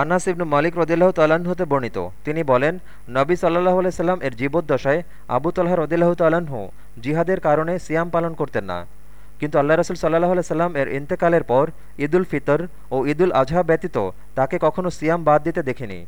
আনাস ইবনু মালিক রদিল্লাহ তাল্লাহ্ন হতে বর্ণিত। তিনি বলেন, নবী সাল্লাহ সাল্লাম এর জীবদ্দশায় আবু তাল্লাহ রদিল্লাহ তাল্লাহ্ন জিহাদের কারণে সিয়াম পালন করতেন না। কিন্তু আল্লাহ রসুল সাল্লাহ সাল্লাম এর ইন্তেকালের পর ঈদুল ফিতর ও ঈদুল আজহা ব্যতীত তাকে কখনও সিয়াম বাদ দিতে দেখেনি।